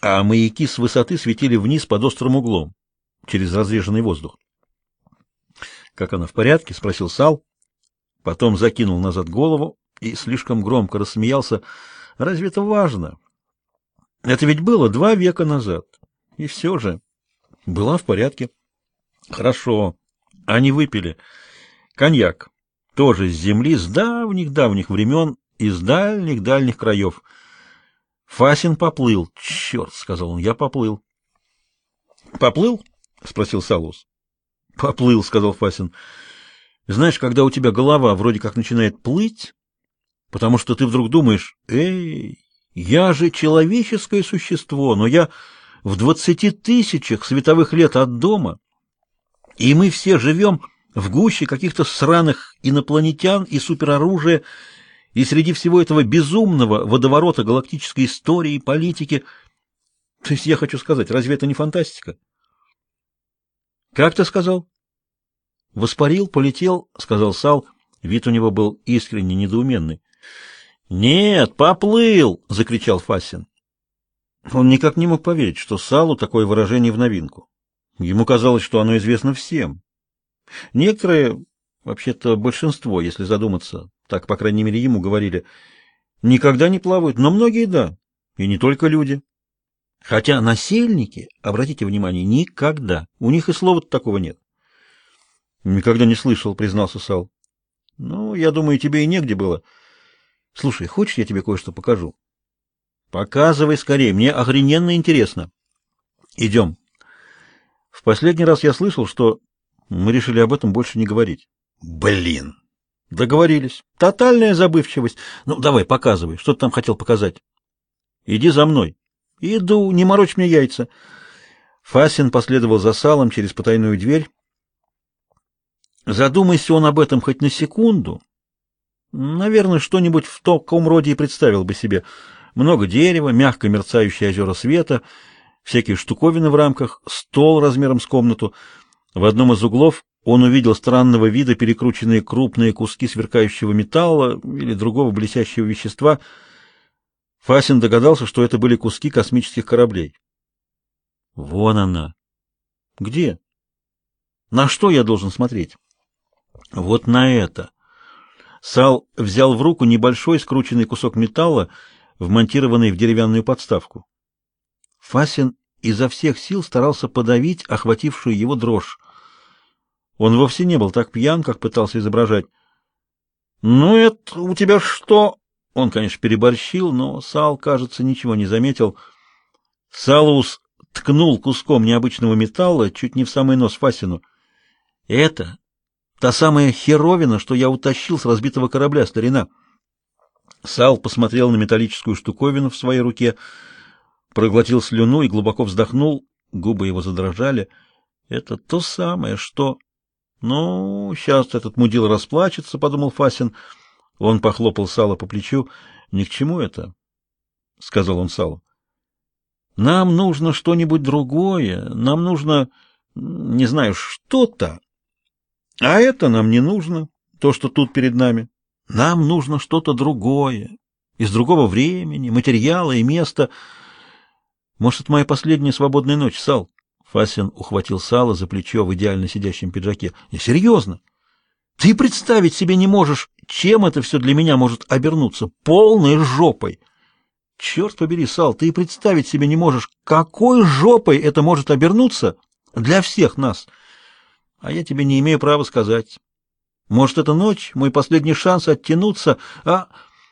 а маяки с высоты светили вниз под острым углом, через разреженный воздух. «Как она, в порядке?» — спросил Сал. Потом закинул назад голову и слишком громко рассмеялся. «Разве это важно? Это ведь было два века назад. И все же...» «Была в порядке». «Хорошо. Они выпили. Коньяк. Тоже с земли, с давних-давних времен, из дальних-дальних краев». Фасин поплыл. «Черт!» — сказал он. «Я поплыл». «Поплыл?» — спросил Салус. Поплыл, сказал Фасин. Знаешь, когда у тебя голова вроде как начинает плыть, потому что ты вдруг думаешь: "Эй, я же человеческое существо, но я в двадцати тысячах световых лет от дома, и мы все живем в гуще каких-то сраных инопланетян и супероружия, и среди всего этого безумного водоворота галактической истории и политики. То есть я хочу сказать, разве это не фантастика? Как ты сказал? Воспарил, полетел, сказал Сал. Вид у него был искренне недоуменный. Нет, поплыл, закричал Фасин. Он никак не мог поверить, что Салу такое выражение в новинку. Ему казалось, что оно известно всем. Некоторые, вообще-то большинство, если задуматься, так, по крайней мере, ему говорили, никогда не плавают, но многие да, и не только люди. Хотя насельники, обратите внимание, никогда. У них и слова такого нет. Никогда не слышал, признался Сал. Ну, я думаю, тебе и негде было. Слушай, хочешь, я тебе кое-что покажу? Показывай скорее, мне охрененно интересно. Идем. В последний раз я слышал, что мы решили об этом больше не говорить. Блин. Договорились. Тотальная забывчивость. Ну, давай, показывай. Что ты там хотел показать? Иди за мной. Иду, не морочь мне яйца. Фасин последовал за салом через потайную дверь. Задумайся он об этом хоть на секунду, наверное, что-нибудь в таком роде и представил бы себе. Много дерева, мягко мерцающие озера света, всякие штуковины в рамках, стол размером с комнату. В одном из углов он увидел странного вида перекрученные крупные куски сверкающего металла или другого блестящего вещества — Фасин догадался, что это были куски космических кораблей. Вон она. Где? На что я должен смотреть? Вот на это. Сал взял в руку небольшой скрученный кусок металла, вмонтированный в деревянную подставку. Фасин изо всех сил старался подавить охватившую его дрожь. Он вовсе не был так пьян, как пытался изображать. «Ну, это у тебя что?» Он, конечно, переборщил, но Сал, кажется, ничего не заметил. Салус ткнул куском необычного металла чуть не в самый нос Фасину. Это та самая херовина, что я утащил с разбитого корабля, старина. Сал посмотрел на металлическую штуковину в своей руке, проглотил слюну и глубоко вздохнул, губы его задрожали. Это то самое, что... Ну, сейчас этот мудил расплачется, подумал Фасин. Он похлопал Сало по плечу. «Ни к чему это», — сказал он Салу. «Нам нужно что-нибудь другое. Нам нужно, не знаю, что-то. А это нам не нужно, то, что тут перед нами. Нам нужно что-то другое, из другого времени, материала и места. Может, это моя последняя свободная ночь, Сал?» Фасин ухватил Сало за плечо в идеально сидящем пиджаке. «Я серьезно. Ты представить себе не можешь, чем это все для меня может обернуться? Полной жопой. Черт побери, Сал, ты представить себе не можешь, какой жопой это может обернуться для всех нас. А я тебе не имею права сказать. Может, эта ночь мой последний шанс оттянуться, а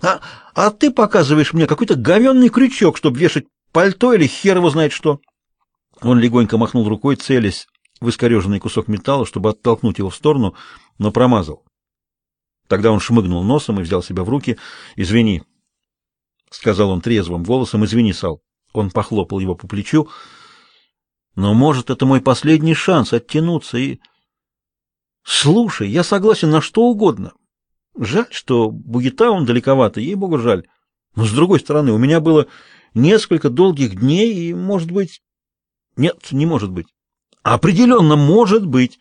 а а ты показываешь мне какой-то говенный крючок, чтобы вешать пальто или хер его знает что. Он легонько махнул рукой, целясь в искореженный кусок металла, чтобы оттолкнуть его в сторону, но промазал. Тогда он шмыгнул носом и взял себя в руки. «Извини», — сказал он трезвым голосом, — «извини, Сал». Он похлопал его по плечу. «Но, может, это мой последний шанс оттянуться и...» «Слушай, я согласен на что угодно. Жаль, что Бугитаун далековато, ей-богу, жаль. Но, с другой стороны, у меня было несколько долгих дней, и, может быть... Нет, не может быть. Определенно может быть.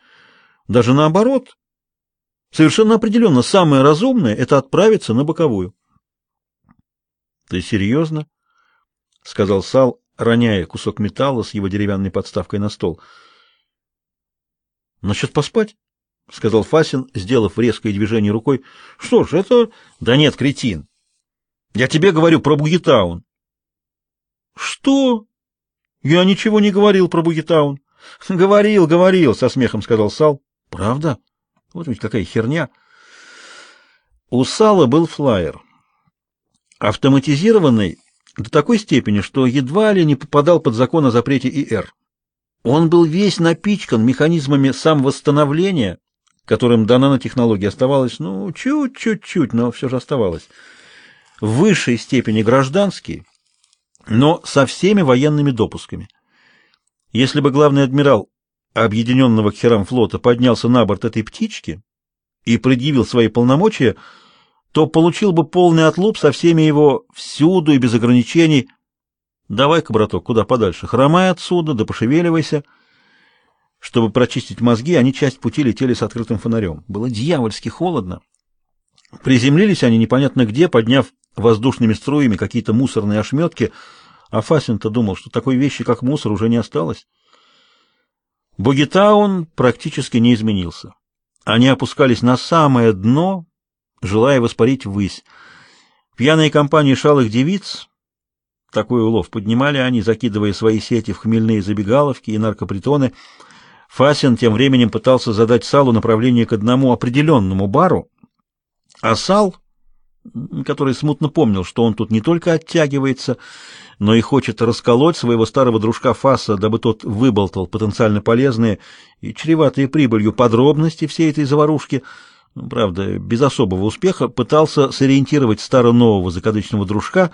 Даже наоборот. Совершенно определенно самое разумное — это отправиться на боковую. — Ты серьезно? — сказал Сал, роняя кусок металла с его деревянной подставкой на стол. «Насчет поспать?» — сказал Фасин, сделав резкое движение рукой. «Что ж, это...» «Да нет, кретин! Я тебе говорю про Бугитаун». «Что?» «Я ничего не говорил про Бугитаун». «Говорил, говорил», — со смехом сказал Сал. «Правда? Вот ведь какая херня». У Сала был флайер. Автоматизированный до такой степени, что едва ли не попадал под закон о запрете ИР. Он был весь напичкан механизмами самовосстановления, которым до нанотехнологии оставалось, ну, чуть-чуть-чуть, но все же оставалось. В высшей степени гражданский, но со всеми военными допусками. Если бы главный адмирал объединенного к херам флота поднялся на борт этой птички и предъявил свои полномочия, то получил бы полный отлуп со всеми его всюду и без ограничений. Давай-ка, браток, куда подальше, хромай отсюда, да пошевеливайся. Чтобы прочистить мозги, они часть пути летели с открытым фонарем. Было дьявольски холодно. Приземлились они непонятно где, подняв воздушными струями какие-то мусорные ошметки, а Фасин-то думал, что такой вещи, как мусор, уже не осталось. Богитаун практически не изменился. Они опускались на самое дно, желая воспарить ввысь. Пьяные компании шалых девиц, такой улов поднимали они, закидывая свои сети в хмельные забегаловки и наркопритоны. Фасин тем временем пытался задать Салу направление к одному определенному бару, а Сал, который смутно помнил, что он тут не только оттягивается, но и хочет расколоть своего старого дружка Фаса, дабы тот выболтал потенциально полезные и чреватые прибылью подробности всей этой заварушки — ну, правда, без особого успеха, пытался сориентировать старо-нового закадычного дружка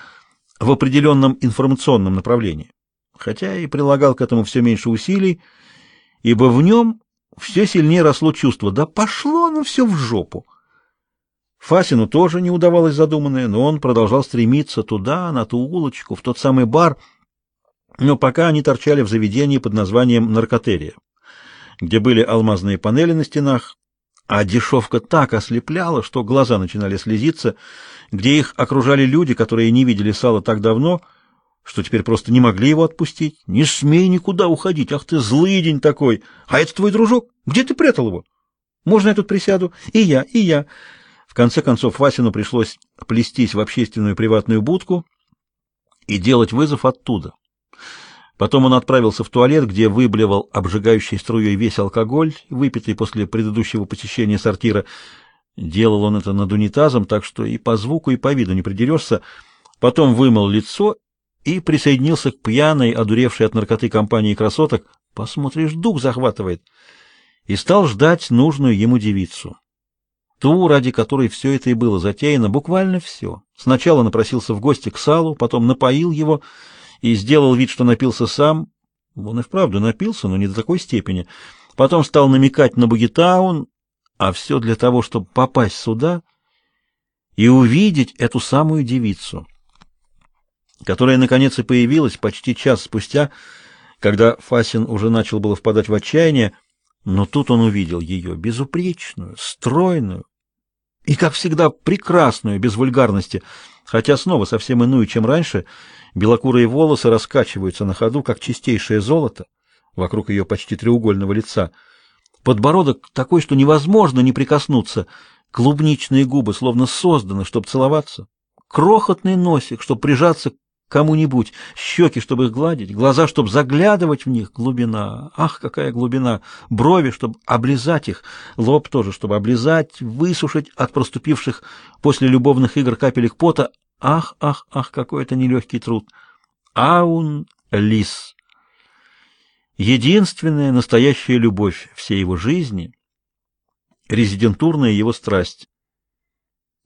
в определенном информационном направлении, хотя и прилагал к этому все меньше усилий, ибо в нем все сильнее росло чувство «да пошло оно все в жопу». Фасину тоже не удавалось задуманное, но он продолжал стремиться туда, на ту улочку, в тот самый бар, но пока они торчали в заведении под названием «Наркотерия», где были алмазные панели на стенах, а дешевка так ослепляла, что глаза начинали слезиться, где их окружали люди, которые не видели сала так давно, что теперь просто не могли его отпустить. «Не смей никуда уходить! Ах ты злый день такой! А это твой дружок? Где ты прятал его? Можно я тут присяду? И я, и я!» Конце концов Васину пришлось плестись в общественную приватную будку и делать вызов оттуда. Потом он отправился в туалет, где выблевал обжигающей струей весь алкоголь, выпитый после предыдущего посещения сортира. Делал он это над унитазом, так что и по звуку, и по виду не придерешься. Потом вымыл лицо и присоединился к пьяной, одуревшей от наркоты компании красоток. Посмотришь, дух захватывает. И стал ждать нужную ему девицу. Ту, ради которой все это и было затеяно, буквально все. Сначала напросился в гости к Салу, потом напоил его — и сделал вид, что напился сам. Он и вправду напился, но не до такой степени. Потом стал намекать на Бугитаун, а все для того, чтобы попасть сюда и увидеть эту самую девицу, которая наконец и появилась почти час спустя, когда Фасин уже начал было впадать в отчаяние, но тут он увидел ее, безупречную, стройную и, как всегда, прекрасную, без вульгарности, хотя снова совсем иную, чем раньше — Белокурые волосы раскачиваются на ходу, как чистейшее золото, вокруг ее почти треугольного лица. Подбородок такой, что невозможно не прикоснуться. Клубничные губы словно созданы, чтобы целоваться. Крохотный носик, чтобы прижаться кому-нибудь. Щеки, чтобы их гладить. Глаза, чтобы заглядывать в них. Глубина. Ах, какая глубина. Брови, чтобы облизать их. Лоб тоже, чтобы облизать, высушить от проступивших после любовных игр капелек пота. Ах, ах, ах, какой это нелегкий труд. Аун Лис. Единственная настоящая любовь всей его жизни, резидентурная его страсть.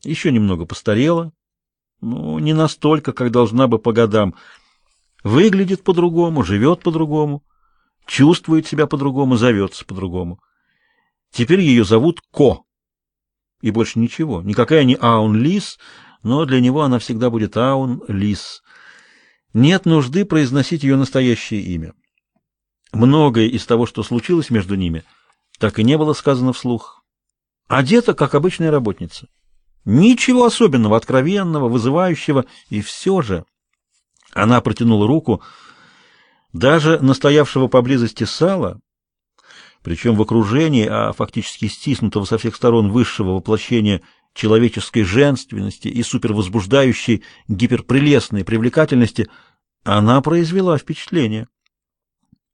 Еще немного постарела, но не настолько, как должна бы по годам. Выглядит по-другому, живет по-другому, чувствует себя по-другому, зовется по-другому. Теперь ее зовут Ко. И больше ничего. Никакая не Аун Лис, но для него она всегда будет Аун Лис. Нет нужды произносить ее настоящее имя. Многое из того, что случилось между ними, так и не было сказано вслух. Одета, как обычная работница. Ничего особенного, откровенного, вызывающего, и все же... Она протянула руку, Даже настоявшего поблизости сала, причем в окружении, а фактически стиснутого со всех сторон высшего воплощения человеческой женственности и супервозбуждающей гиперпрелестной привлекательности, она произвела впечатление.